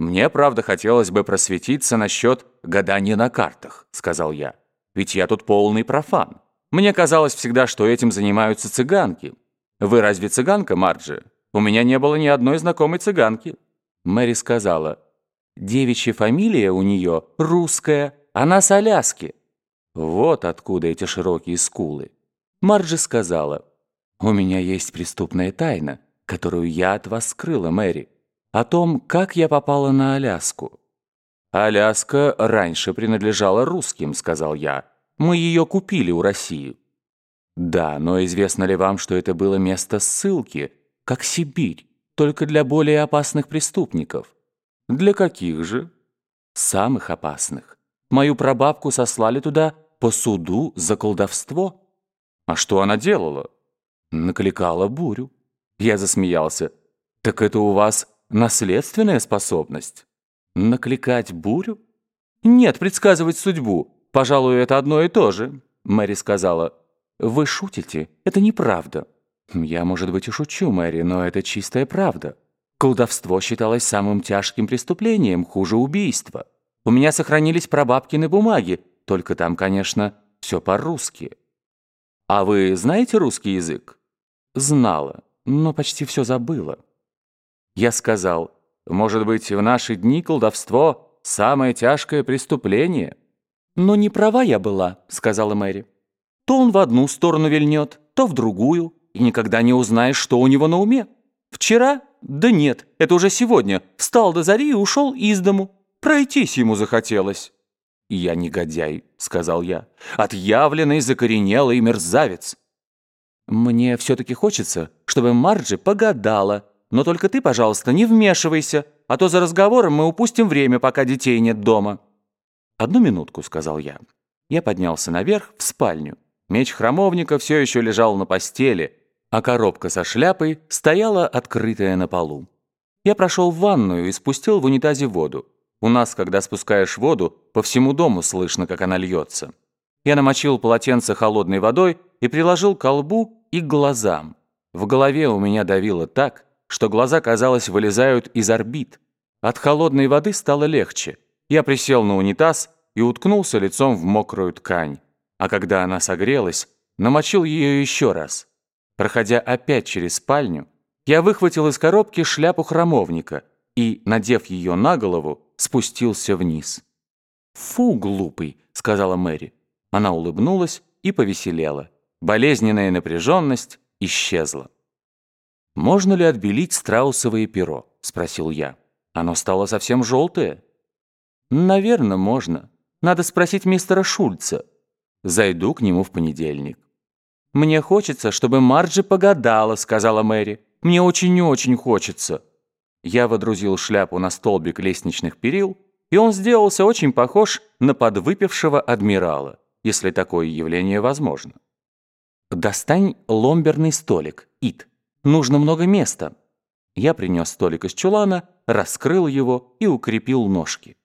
«Мне, правда, хотелось бы просветиться насчет гадания на картах», — сказал я. «Ведь я тут полный профан. Мне казалось всегда, что этим занимаются цыганки. Вы разве цыганка, Марджи? У меня не было ни одной знакомой цыганки». Мэри сказала, «Девичья фамилия у нее русская, она с Аляски». Вот откуда эти широкие скулы. Марджи сказала, «У меня есть преступная тайна, которую я от вас скрыла, Мэри о том, как я попала на Аляску. «Аляска раньше принадлежала русским», — сказал я. «Мы ее купили у России». «Да, но известно ли вам, что это было место ссылки, как Сибирь, только для более опасных преступников?» «Для каких же?» «Самых опасных. Мою прабабку сослали туда по суду за колдовство». «А что она делала?» «Накликала бурю». Я засмеялся. «Так это у вас Наследственная способность? Накликать бурю? Нет, предсказывать судьбу. Пожалуй, это одно и то же, Мэри сказала. Вы шутите? Это неправда. Я, может быть, и шучу, Мэри, но это чистая правда. Колдовство считалось самым тяжким преступлением, хуже убийства. У меня сохранились прабабкины бумаги, только там, конечно, все по-русски. А вы знаете русский язык? Знала, но почти все забыла. Я сказал, может быть, в наши дни колдовство – самое тяжкое преступление? Но не права я была, сказала Мэри. То он в одну сторону вильнет, то в другую, и никогда не узнаешь, что у него на уме. Вчера? Да нет, это уже сегодня. Встал до зари и ушел из дому. Пройтись ему захотелось. «Я негодяй», — сказал я, — «отъявленный, закоренелый мерзавец». «Мне все-таки хочется, чтобы Марджи погадала», но только ты, пожалуйста, не вмешивайся, а то за разговором мы упустим время, пока детей нет дома». «Одну минутку», — сказал я. Я поднялся наверх, в спальню. Меч храмовника все еще лежал на постели, а коробка со шляпой стояла открытая на полу. Я прошел в ванную и спустил в унитазе воду. У нас, когда спускаешь воду, по всему дому слышно, как она льется. Я намочил полотенце холодной водой и приложил к колбу и к глазам. В голове у меня давило так, что глаза, казалось, вылезают из орбит. От холодной воды стало легче. Я присел на унитаз и уткнулся лицом в мокрую ткань. А когда она согрелась, намочил ее еще раз. Проходя опять через спальню, я выхватил из коробки шляпу храмовника и, надев ее на голову, спустился вниз. «Фу, глупый», — сказала Мэри. Она улыбнулась и повеселела. Болезненная напряженность исчезла. «Можно ли отбелить страусовое перо?» — спросил я. «Оно стало совсем желтое». «Наверное, можно. Надо спросить мистера Шульца. Зайду к нему в понедельник». «Мне хочется, чтобы Марджи погадала», — сказала Мэри. «Мне очень-очень хочется». Я водрузил шляпу на столбик лестничных перил, и он сделался очень похож на подвыпившего адмирала, если такое явление возможно. «Достань ломберный столик, Ит», Нужно много места. Я принес столик из чулана, раскрыл его и укрепил ножки.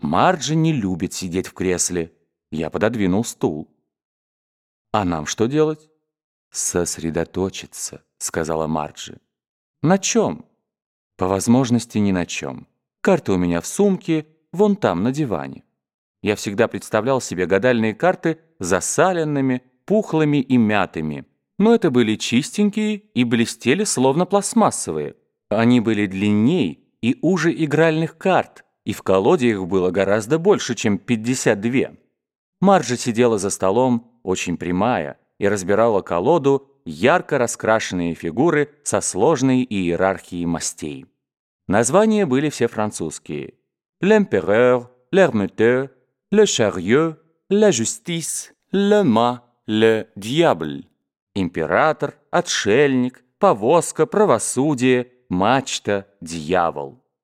Марджи не любит сидеть в кресле. Я пододвинул стул. «А нам что делать?» «Сосредоточиться», — сказала Марджи. «На чем?» «По возможности ни на чем. Карты у меня в сумке, вон там, на диване». Я всегда представлял себе гадальные карты засаленными, пухлыми и мятыми, но это были чистенькие и блестели словно пластмассовые. Они были длинней и уже игральных карт, и в колоде их было гораздо больше, чем 52. Марджа сидела за столом, очень прямая, и разбирала колоду ярко раскрашенные фигуры со сложной иерархией мастей. Названия были все французские. L'Empereur, l'Hermeteur, le Chariot, la Justice, le Mât, le Diable император, отшельник, повозка, правосудие, мачта, дьявол.